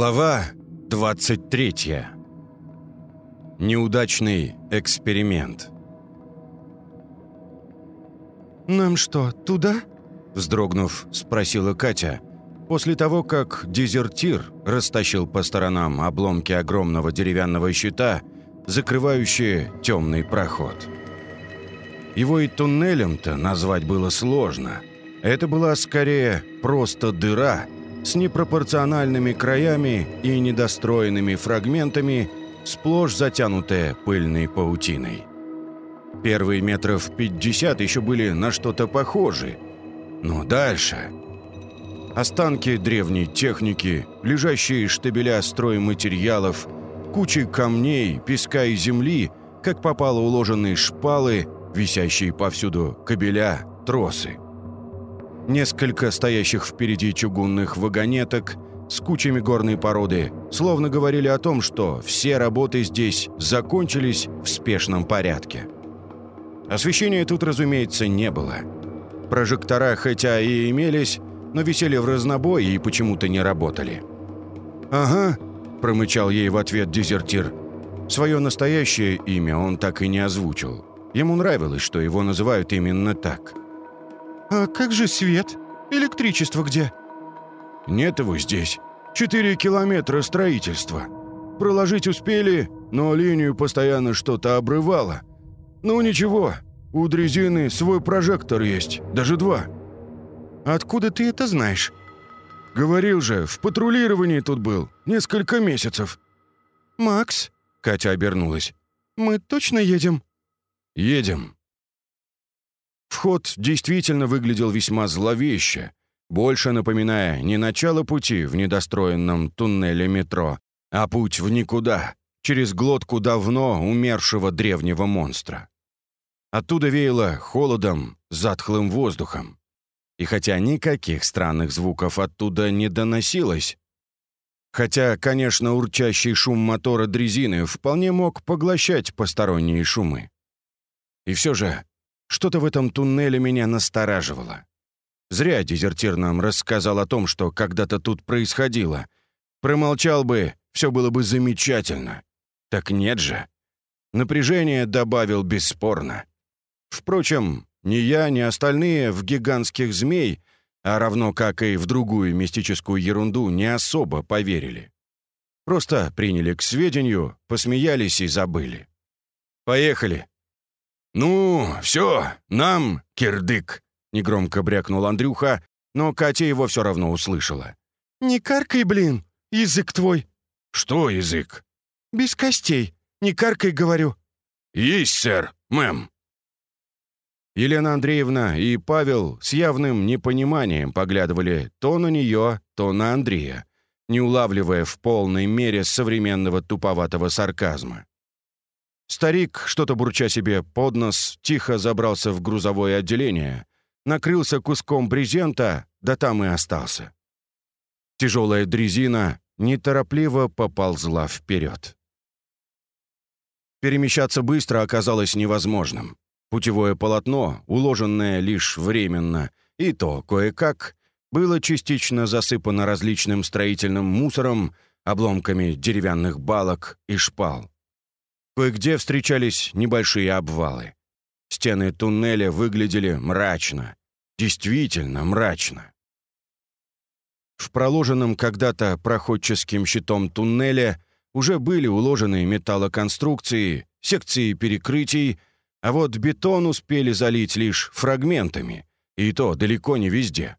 Глава 23. Неудачный эксперимент. «Нам что, туда?» Вздрогнув, спросила Катя, после того, как дезертир растащил по сторонам обломки огромного деревянного щита, закрывающие темный проход. Его и туннелем-то назвать было сложно. Это была скорее просто дыра — с непропорциональными краями и недостроенными фрагментами, сплошь затянутая пыльной паутиной. Первые метров 50 еще были на что-то похожи, но дальше... Останки древней техники, лежащие штабеля стройматериалов, кучи камней, песка и земли, как попало уложенные шпалы, висящие повсюду кабеля, тросы — Несколько стоящих впереди чугунных вагонеток с кучами горной породы словно говорили о том, что все работы здесь закончились в спешном порядке. Освещения тут, разумеется, не было. Прожектора хотя и имелись, но висели в разнобой и почему-то не работали. «Ага», — промычал ей в ответ дезертир. Свое настоящее имя он так и не озвучил. Ему нравилось, что его называют именно так. «А как же свет? Электричество где?» «Нет его здесь. Четыре километра строительства. Проложить успели, но линию постоянно что-то обрывало. Ну ничего, у дрезины свой прожектор есть, даже два». «Откуда ты это знаешь?» «Говорил же, в патрулировании тут был. Несколько месяцев». «Макс?» — Катя обернулась. «Мы точно едем?» «Едем. Вход действительно выглядел весьма зловеще, больше напоминая не начало пути в недостроенном туннеле метро, а путь в никуда, через глотку давно умершего древнего монстра. Оттуда веяло холодом, затхлым воздухом. И хотя никаких странных звуков оттуда не доносилось, хотя, конечно, урчащий шум мотора дрезины вполне мог поглощать посторонние шумы. И все же что-то в этом туннеле меня настораживало. Зря дезертир нам рассказал о том, что когда-то тут происходило. Промолчал бы, все было бы замечательно. Так нет же. Напряжение добавил бесспорно. Впрочем, ни я, ни остальные в гигантских змей, а равно как и в другую мистическую ерунду, не особо поверили. Просто приняли к сведению, посмеялись и забыли. «Поехали», «Ну, все, нам, кирдык!» — негромко брякнул Андрюха, но Катя его все равно услышала. «Не каркай, блин, язык твой!» «Что язык?» «Без костей. Не каркай, говорю». «Есть, сэр, мэм». Елена Андреевна и Павел с явным непониманием поглядывали то на нее, то на Андрея, не улавливая в полной мере современного туповатого сарказма. Старик, что-то бурча себе под нос, тихо забрался в грузовое отделение, накрылся куском брезента, да там и остался. Тяжелая дрезина неторопливо поползла вперед. Перемещаться быстро оказалось невозможным. Путевое полотно, уложенное лишь временно, и то кое-как, было частично засыпано различным строительным мусором, обломками деревянных балок и шпал. Кое-где встречались небольшие обвалы. Стены туннеля выглядели мрачно. Действительно мрачно. В проложенном когда-то проходческим щитом туннеля уже были уложены металлоконструкции, секции перекрытий, а вот бетон успели залить лишь фрагментами, и то далеко не везде.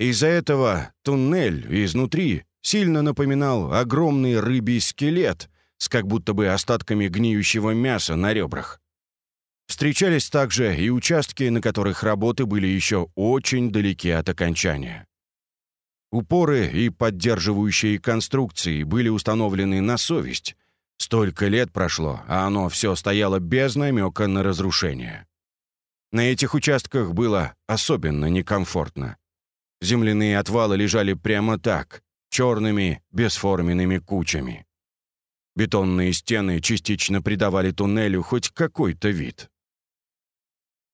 Из-за этого туннель изнутри сильно напоминал огромный рыбий скелет, с как будто бы остатками гниющего мяса на ребрах. Встречались также и участки, на которых работы были еще очень далеки от окончания. Упоры и поддерживающие конструкции были установлены на совесть. Столько лет прошло, а оно все стояло без намека на разрушение. На этих участках было особенно некомфортно. Земляные отвалы лежали прямо так, черными, бесформенными кучами. Бетонные стены частично придавали туннелю хоть какой-то вид.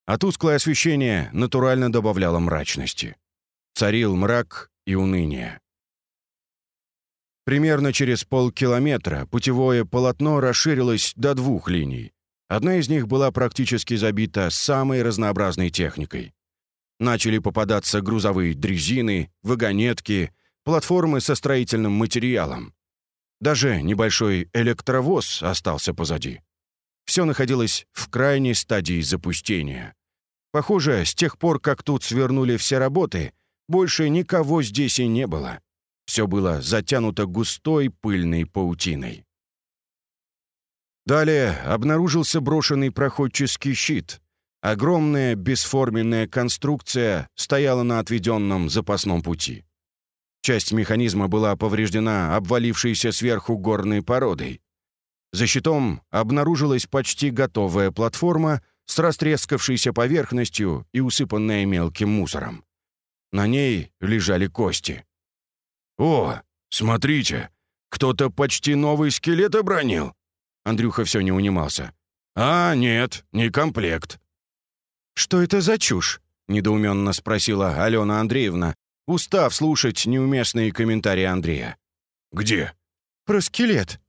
А тусклое освещение натурально добавляло мрачности. Царил мрак и уныние. Примерно через полкилометра путевое полотно расширилось до двух линий. Одна из них была практически забита самой разнообразной техникой. Начали попадаться грузовые дрезины, вагонетки, платформы со строительным материалом. Даже небольшой электровоз остался позади. Все находилось в крайней стадии запустения. Похоже, с тех пор, как тут свернули все работы, больше никого здесь и не было. Все было затянуто густой пыльной паутиной. Далее обнаружился брошенный проходческий щит. Огромная бесформенная конструкция стояла на отведенном запасном пути. Часть механизма была повреждена обвалившейся сверху горной породой. За щитом обнаружилась почти готовая платформа с растрескавшейся поверхностью и усыпанная мелким мусором. На ней лежали кости. «О, смотрите, кто-то почти новый скелет обронил!» Андрюха все не унимался. «А, нет, не комплект». «Что это за чушь?» — недоуменно спросила Алена Андреевна, устав слушать неуместные комментарии Андрея. «Где?» «Про скелет».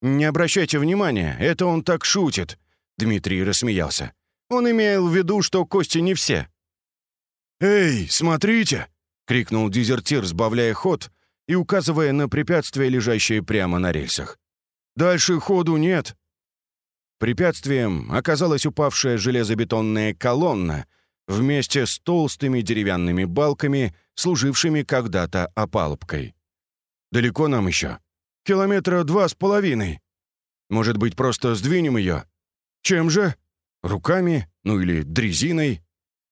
«Не обращайте внимания, это он так шутит», — Дмитрий рассмеялся. «Он имел в виду, что кости не все». «Эй, смотрите!» — крикнул дезертир, сбавляя ход и указывая на препятствие, лежащее прямо на рельсах. «Дальше ходу нет». Препятствием оказалась упавшая железобетонная колонна вместе с толстыми деревянными балками, служившими когда-то опалубкой. «Далеко нам еще?» «Километра два с половиной. Может быть, просто сдвинем ее?» «Чем же?» «Руками? Ну или дрезиной?»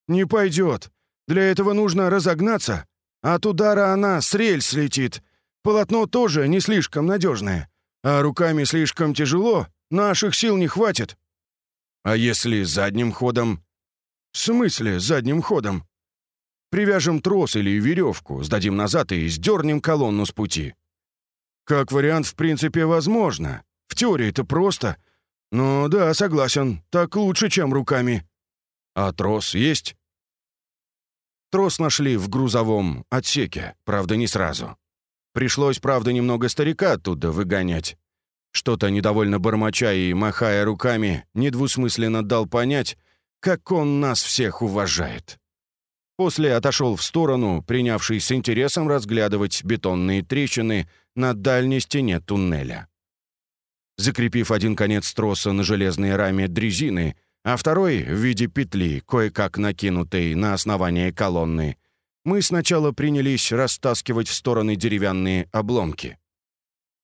«Не пойдет. Для этого нужно разогнаться. От удара она с рельс летит. Полотно тоже не слишком надежное. А руками слишком тяжело, наших сил не хватит. А если задним ходом? В смысле задним ходом? Привяжем трос или веревку, сдадим назад и сдернем колонну с пути. Как вариант, в принципе, возможно. В теории это просто. Но да, согласен, так лучше, чем руками. А трос есть? Трос нашли в грузовом отсеке, правда, не сразу. Пришлось, правда, немного старика оттуда выгонять. Что-то недовольно бормоча и махая руками, недвусмысленно дал понять, как он нас всех уважает. После отошел в сторону, принявший с интересом разглядывать бетонные трещины на дальней стене туннеля. Закрепив один конец троса на железной раме дрезины, а второй в виде петли, кое-как накинутой на основание колонны, мы сначала принялись растаскивать в стороны деревянные обломки.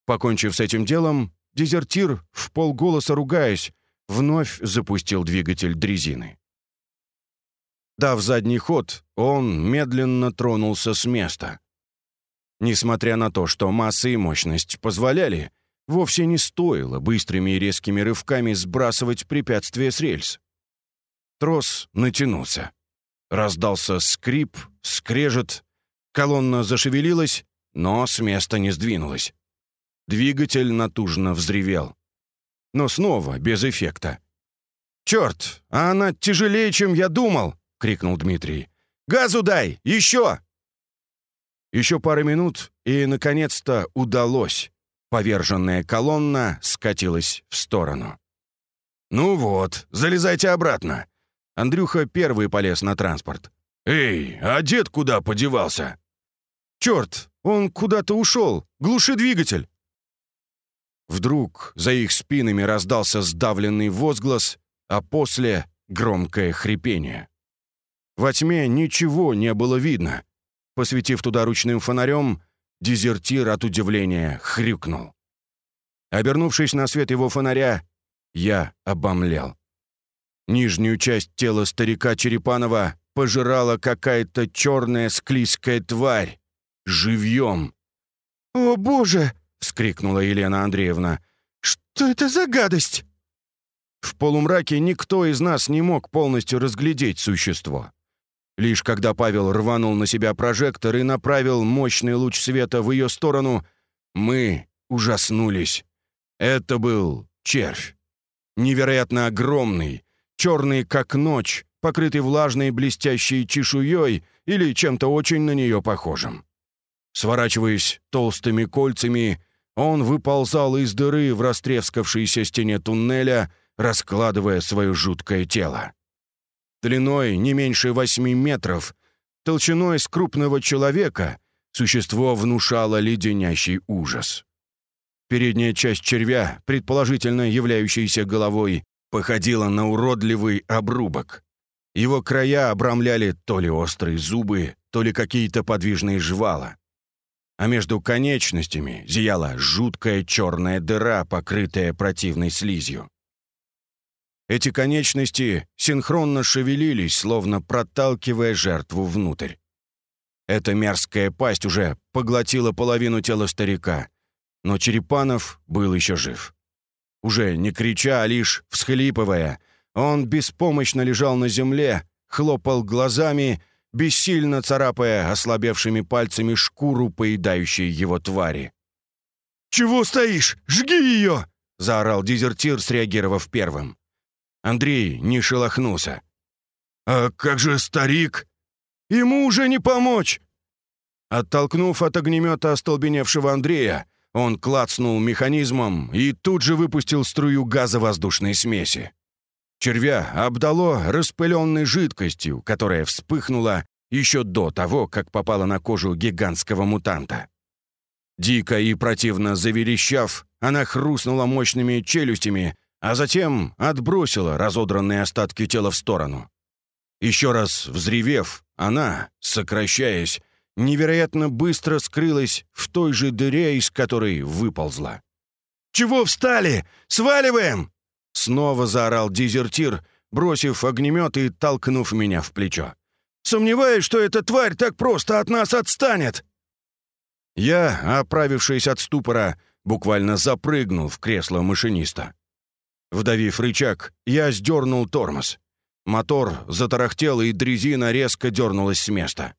Покончив с этим делом, дезертир, в полголоса ругаясь, вновь запустил двигатель дрезины. Дав задний ход, он медленно тронулся с места. Несмотря на то, что масса и мощность позволяли, Вовсе не стоило быстрыми и резкими рывками сбрасывать препятствие с рельс. Трос натянулся. Раздался скрип, скрежет. Колонна зашевелилась, но с места не сдвинулась. Двигатель натужно взревел. Но снова без эффекта. «Черт, а она тяжелее, чем я думал!» — крикнул Дмитрий. «Газу дай! Еще!» Еще пара минут, и, наконец-то, удалось. Поверженная колонна скатилась в сторону. «Ну вот, залезайте обратно». Андрюха первый полез на транспорт. «Эй, а дед куда подевался?» «Черт, он куда-то ушел. Глуши двигатель». Вдруг за их спинами раздался сдавленный возглас, а после — громкое хрипение. Во тьме ничего не было видно. Посветив туда ручным фонарем, Дезертир от удивления хрюкнул. Обернувшись на свет его фонаря, я обомлел. Нижнюю часть тела старика Черепанова пожирала какая-то черная склизкая тварь. Живьем. «О, Боже!» — вскрикнула Елена Андреевна. «Что это за гадость?» В полумраке никто из нас не мог полностью разглядеть существо. Лишь когда Павел рванул на себя прожектор и направил мощный луч света в ее сторону, мы ужаснулись. Это был червь. Невероятно огромный, черный как ночь, покрытый влажной блестящей чешуей или чем-то очень на нее похожим. Сворачиваясь толстыми кольцами, он выползал из дыры в растрескавшейся стене туннеля, раскладывая свое жуткое тело. Длиной не меньше восьми метров, толщиной с крупного человека, существо внушало леденящий ужас. Передняя часть червя, предположительно являющаяся головой, походила на уродливый обрубок. Его края обрамляли то ли острые зубы, то ли какие-то подвижные жвала. А между конечностями зияла жуткая черная дыра, покрытая противной слизью. Эти конечности синхронно шевелились, словно проталкивая жертву внутрь. Эта мерзкая пасть уже поглотила половину тела старика, но Черепанов был еще жив. Уже не крича, а лишь всхлипывая, он беспомощно лежал на земле, хлопал глазами, бессильно царапая ослабевшими пальцами шкуру поедающей его твари. «Чего стоишь? Жги ее!» — заорал дезертир, среагировав первым. Андрей не шелохнулся. «А как же старик? Ему уже не помочь!» Оттолкнув от огнемета остолбеневшего Андрея, он клацнул механизмом и тут же выпустил струю газовоздушной смеси. Червя обдало распыленной жидкостью, которая вспыхнула еще до того, как попала на кожу гигантского мутанта. Дико и противно заверещав, она хрустнула мощными челюстями, а затем отбросила разодранные остатки тела в сторону. Еще раз взревев, она, сокращаясь, невероятно быстро скрылась в той же дыре, из которой выползла. «Чего встали? Сваливаем!» Снова заорал дезертир, бросив огнемет и толкнув меня в плечо. «Сомневаюсь, что эта тварь так просто от нас отстанет!» Я, оправившись от ступора, буквально запрыгнул в кресло машиниста. Вдавив рычаг, я сдернул тормоз. Мотор затарахтел, и дрезина резко дернулась с места.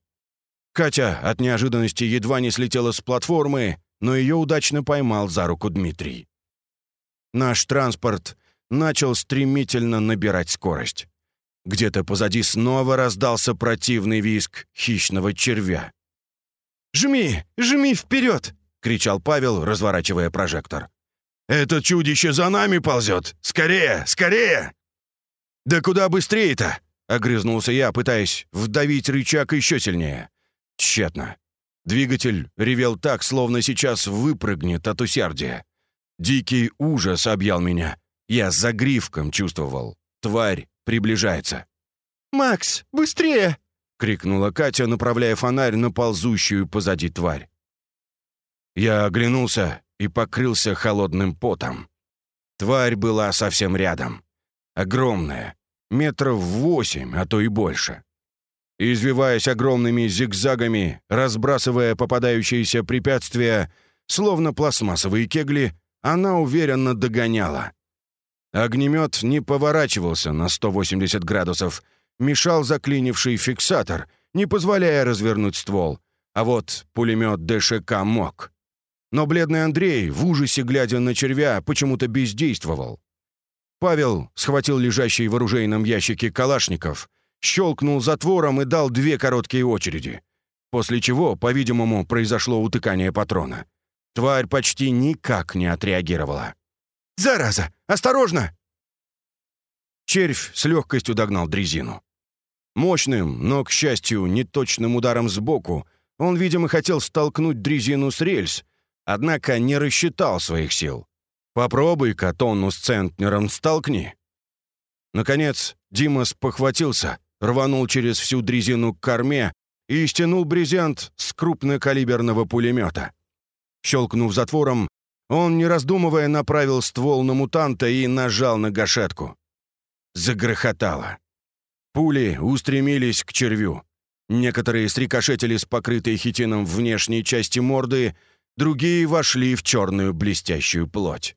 Катя от неожиданности едва не слетела с платформы, но ее удачно поймал за руку Дмитрий. Наш транспорт начал стремительно набирать скорость. Где-то позади снова раздался противный визг хищного червя. «Жми! Жми вперед!» — кричал Павел, разворачивая прожектор. «Это чудище за нами ползет! Скорее! Скорее!» «Да куда быстрее-то?» — огрызнулся я, пытаясь вдавить рычаг еще сильнее. Тщетно. Двигатель ревел так, словно сейчас выпрыгнет от усердия. Дикий ужас объял меня. Я за гривком чувствовал. Тварь приближается. «Макс, быстрее!» — крикнула Катя, направляя фонарь на ползущую позади тварь. Я оглянулся и покрылся холодным потом. Тварь была совсем рядом. Огромная, метров восемь, а то и больше. Извиваясь огромными зигзагами, разбрасывая попадающиеся препятствия, словно пластмассовые кегли, она уверенно догоняла. Огнемет не поворачивался на 180 градусов, мешал заклинивший фиксатор, не позволяя развернуть ствол, а вот пулемет ДШК мог. Но бледный Андрей, в ужасе глядя на червя, почему-то бездействовал. Павел схватил лежащий в оружейном ящике калашников, щелкнул затвором и дал две короткие очереди. После чего, по-видимому, произошло утыкание патрона. Тварь почти никак не отреагировала. «Зараза! Осторожно!» Червь с легкостью догнал дрезину. Мощным, но, к счастью, неточным ударом сбоку он, видимо, хотел столкнуть дрезину с рельс, однако не рассчитал своих сил. Попробуй-ка с центнером столкни. Наконец, Димас похватился, рванул через всю дрезину к корме и стянул брезент с крупнокалиберного пулемета. Щелкнув затвором, он, не раздумывая, направил ствол на мутанта и нажал на гашетку. Загрохотало. Пули устремились к червю. Некоторые срикошетили с покрытой хитином внешней части морды, другие вошли в черную блестящую плоть.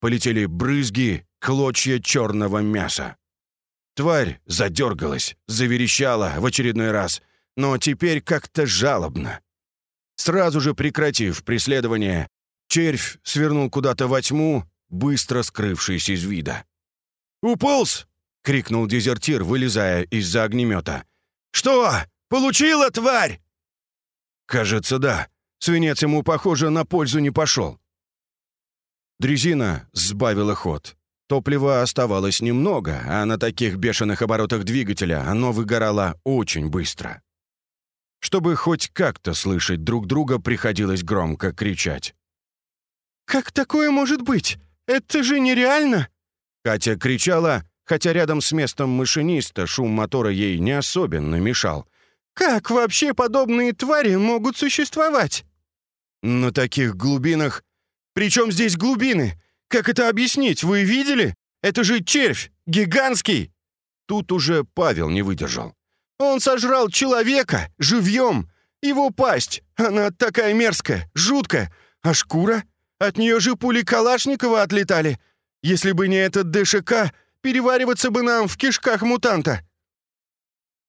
Полетели брызги, клочья черного мяса. Тварь задергалась, заверещала в очередной раз, но теперь как-то жалобно. Сразу же прекратив преследование, червь свернул куда-то во тьму, быстро скрывшись из вида. «Уполз!» — крикнул дезертир, вылезая из-за огнемета. «Что? Получила, тварь?» «Кажется, да», Свинец ему, похоже, на пользу не пошел. Дрезина сбавила ход. Топлива оставалось немного, а на таких бешеных оборотах двигателя оно выгорало очень быстро. Чтобы хоть как-то слышать друг друга, приходилось громко кричать. «Как такое может быть? Это же нереально!» Катя кричала, хотя рядом с местом машиниста шум мотора ей не особенно мешал. «Как вообще подобные твари могут существовать?» «На таких глубинах...» «Причем здесь глубины? Как это объяснить? Вы видели? Это же червь! Гигантский!» Тут уже Павел не выдержал. «Он сожрал человека! Живьем! Его пасть! Она такая мерзкая, жуткая! А шкура? От нее же пули Калашникова отлетали! Если бы не этот ДШК, перевариваться бы нам в кишках мутанта!»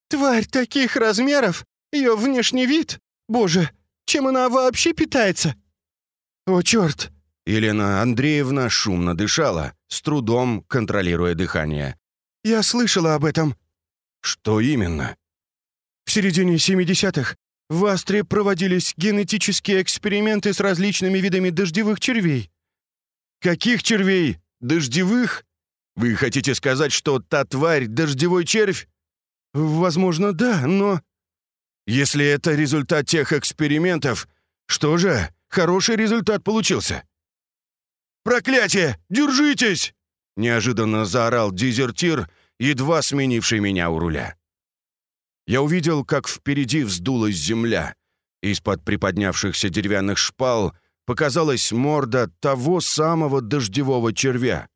«Тварь таких размеров! Ее внешний вид! Боже, чем она вообще питается?» «О, черт!» Елена Андреевна шумно дышала, с трудом контролируя дыхание. «Я слышала об этом». «Что именно?» В середине 70-х в Астре проводились генетические эксперименты с различными видами дождевых червей. «Каких червей? Дождевых? Вы хотите сказать, что та тварь — дождевой червь?» «Возможно, да, но...» «Если это результат тех экспериментов, что же, хороший результат получился?» «Проклятие! Держитесь!» — неожиданно заорал дезертир, едва сменивший меня у руля. Я увидел, как впереди вздулась земля. Из-под приподнявшихся деревянных шпал показалась морда того самого дождевого червя.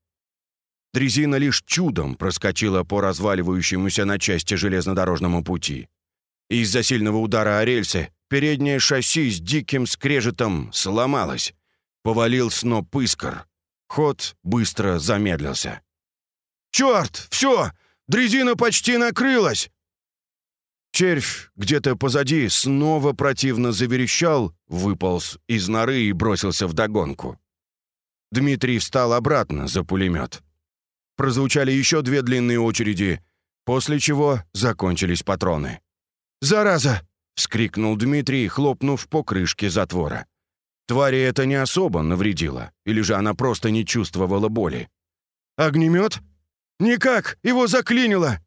Дрезина лишь чудом проскочила по разваливающемуся на части железнодорожному пути. Из-за сильного удара о рельсы переднее шасси с диким скрежетом сломалось. Повалил сноп искр. Ход быстро замедлился. «Черт! Все! Дрезина почти накрылась!» Червь где-то позади снова противно заверещал, выполз из норы и бросился вдогонку. Дмитрий встал обратно за пулемет. Прозвучали еще две длинные очереди, после чего закончились патроны. «Зараза!» — вскрикнул Дмитрий, хлопнув по крышке затвора. Твари это не особо навредило, или же она просто не чувствовала боли. «Огнемет?» «Никак! Его заклинило!»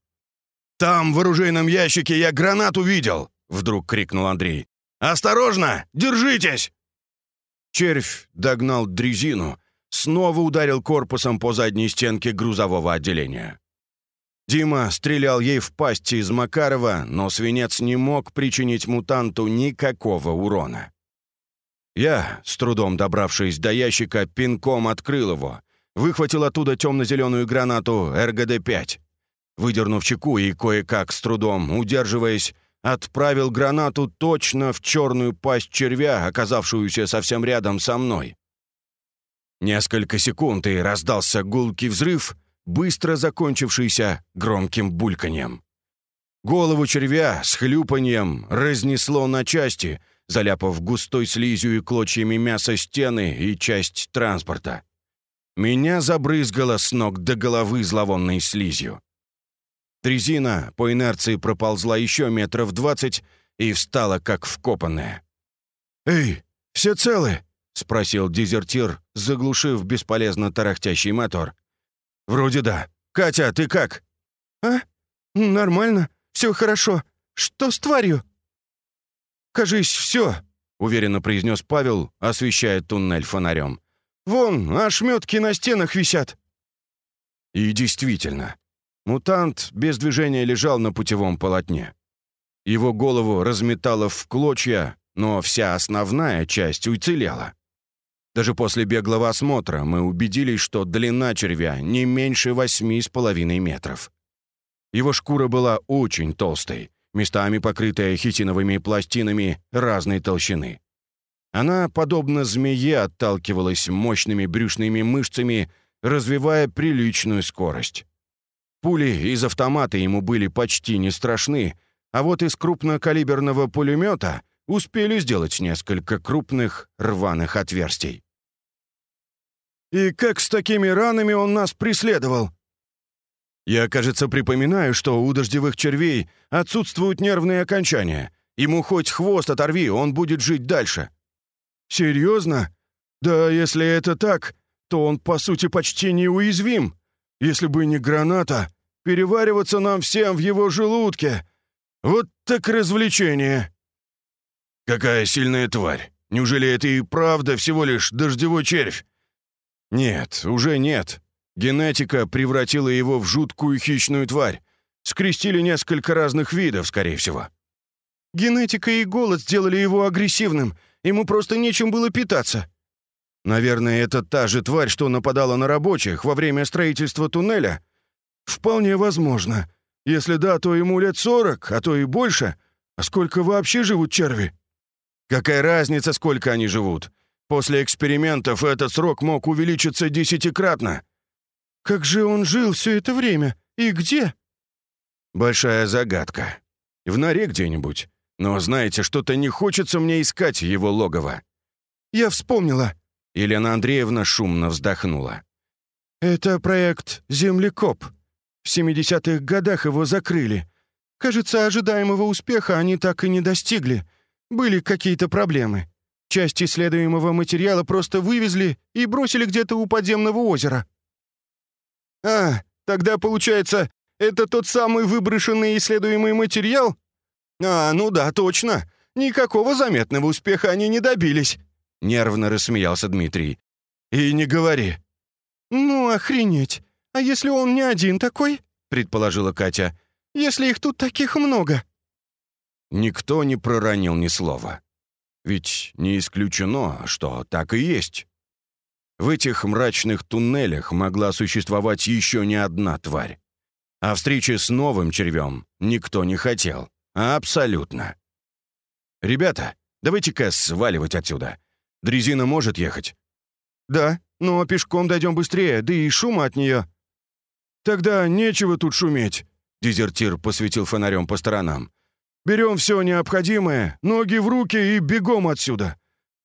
«Там, в оружейном ящике, я гранат увидел!» — вдруг крикнул Андрей. «Осторожно! Держитесь!» Червь догнал дрезину, снова ударил корпусом по задней стенке грузового отделения. Дима стрелял ей в пасть из Макарова, но свинец не мог причинить мутанту никакого урона. Я, с трудом добравшись до ящика, пинком открыл его, выхватил оттуда темно-зеленую гранату РГД-5 выдернув чеку и кое-как с трудом, удерживаясь, отправил гранату точно в черную пасть червя, оказавшуюся совсем рядом со мной. Несколько секунд, и раздался гулкий взрыв, быстро закончившийся громким бульканьем. Голову червя с хлюпаньем разнесло на части, заляпав густой слизью и клочьями мяса стены и часть транспорта. Меня забрызгало с ног до головы зловонной слизью. Трезина по инерции проползла еще метров двадцать и встала как вкопанная. «Эй, все целы?» — спросил дезертир, заглушив бесполезно тарахтящий мотор. «Вроде да. Катя, ты как?» «А? Нормально. Все хорошо. Что с тварью?» «Кажись, все», — уверенно произнес Павел, освещая туннель фонарем. «Вон, ошметки на стенах висят». И действительно, Мутант без движения лежал на путевом полотне. Его голову разметало в клочья, но вся основная часть уцелела. Даже после беглого осмотра мы убедились, что длина червя не меньше восьми с половиной метров. Его шкура была очень толстой, местами покрытая хитиновыми пластинами разной толщины. Она, подобно змее, отталкивалась мощными брюшными мышцами, развивая приличную скорость. Пули из автомата ему были почти не страшны, а вот из крупнокалиберного пулемета успели сделать несколько крупных рваных отверстий. «И как с такими ранами он нас преследовал?» «Я, кажется, припоминаю, что у дождевых червей отсутствуют нервные окончания. Ему хоть хвост оторви, он будет жить дальше». Серьезно? Да если это так, то он, по сути, почти неуязвим. Если бы не граната, перевариваться нам всем в его желудке. Вот так развлечение. Какая сильная тварь. Неужели это и правда всего лишь дождевой червь? Нет, уже нет. Генетика превратила его в жуткую хищную тварь. Скрестили несколько разных видов, скорее всего. Генетика и голод сделали его агрессивным. Ему просто нечем было питаться. Наверное, это та же тварь, что нападала на рабочих во время строительства туннеля. Вполне возможно. Если да, то ему лет сорок, а то и больше. А сколько вообще живут черви? Какая разница, сколько они живут? После экспериментов этот срок мог увеличиться десятикратно. Как же он жил все это время? И где? Большая загадка. В норе где-нибудь. Но, знаете, что-то не хочется мне искать его логово. Я вспомнила. Елена Андреевна шумно вздохнула. Это проект «Землекоп». В 70-х годах его закрыли. Кажется, ожидаемого успеха они так и не достигли. Были какие-то проблемы. Часть исследуемого материала просто вывезли и бросили где-то у подземного озера. «А, тогда, получается, это тот самый выброшенный исследуемый материал?» «А, ну да, точно. Никакого заметного успеха они не добились», — нервно рассмеялся Дмитрий. «И не говори». «Ну, охренеть. А если он не один такой?» — предположила Катя. «Если их тут таких много?» Никто не проронил ни слова. Ведь не исключено, что так и есть. В этих мрачных туннелях могла существовать еще не одна тварь. А встречи с новым червем никто не хотел. Абсолютно. «Ребята, давайте-ка сваливать отсюда. Дрезина может ехать?» «Да, но пешком дойдем быстрее, да и шума от нее». «Тогда нечего тут шуметь», — дезертир посветил фонарем по сторонам. «Берем все необходимое, ноги в руки и бегом отсюда.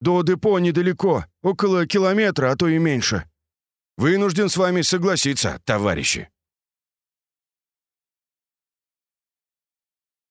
До депо недалеко, около километра, а то и меньше». «Вынужден с вами согласиться, товарищи».